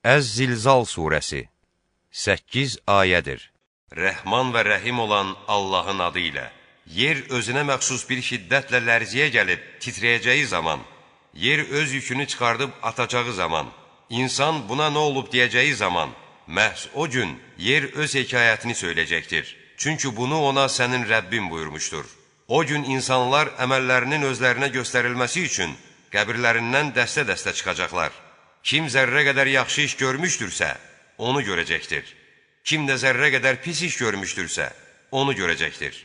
Əz-Zilzal surəsi 8 ayədir. Rəhman və rəhim olan Allahın adı ilə. Yer özünə məxsus bir şiddətlə lərziyə gəlib titrəyəcəyi zaman, yer öz yükünü çıxardıb atacağı zaman, insan buna nə olub deyəcəyi zaman, məhz o gün yer öz hekayətini söyləyəcəkdir. Çünki bunu ona sənin Rəbbin buyurmuşdur. O gün insanlar əməllərinin özlərinə göstərilməsi üçün qəbirlərindən dəstə-dəstə çıxacaqlar. Kim zərrə qədər yaxşı iş görmüşdürsə, onu görəcəkdir. Kim də zərrə qədər pis iş görmüşdürsə, onu görəcəkdir.